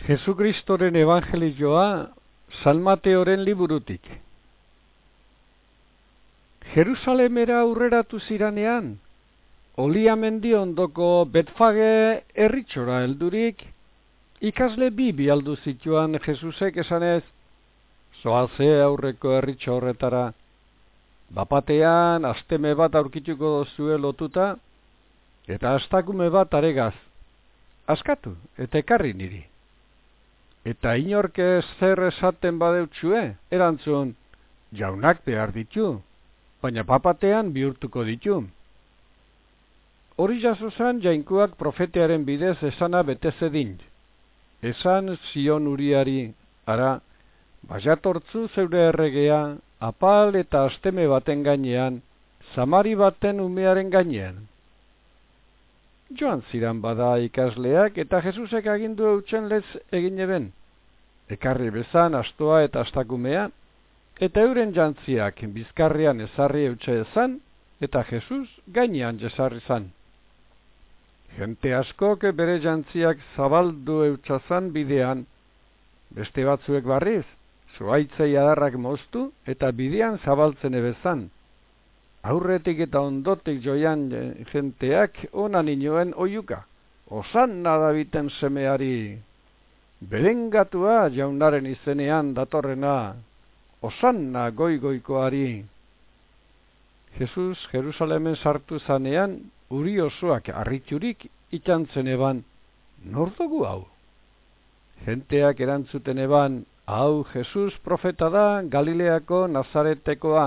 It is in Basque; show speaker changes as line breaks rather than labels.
Jesukristoren evangelioa Salmateoren liburutik. Jerusalemera aurreratu ziranean, Olia mendi ondoko Betfage erritxora heldurik, ikasle bi bialdu zituan Jesusek esanez, zoaze aurreko erritxo horretara, bapatean asteme bat aurkituko dozue lotuta, eta astakume bat aregaz, askatu eta ekarri niri. Eta inorke zer esaten badeutsue, erantzun, jaunak behar ditu, baina papatean bihurtuko ditu. Hori jaso zan jainkuak profetearen bidez esana bete zedin. Esan zion uriari, ara, bajatortzu zeure erregea, apal eta asteme baten gainean, zamari baten umearen gainean joan ziran bada ikasleak eta Jesusek agindu eutzen lez egin eben. Ekarri bezan astoa eta astakumea, eta euren jantziak bizkarrian ezarri eutxe ezan, eta Jesus gainean jesarri zan. Gente askok bere jantziak zabaldu eutxazan bidean, beste batzuek barriz, zuaitzei adarrak moztu eta bidean zabaltzen ebezan aurretik eta ondotik joian jenteak onan inoen oiuka. Osan nada biten semeari. Berengatua jaunaren izenean datorrena. Osanna goi-goikoari. Jesus Jerusalemen sartu zanean, uri osoak arriturik itxantzen eban, nordugu hau? Jenteak erantzuten eban, hau Jesus profeta da Galileako Nazaretekoa.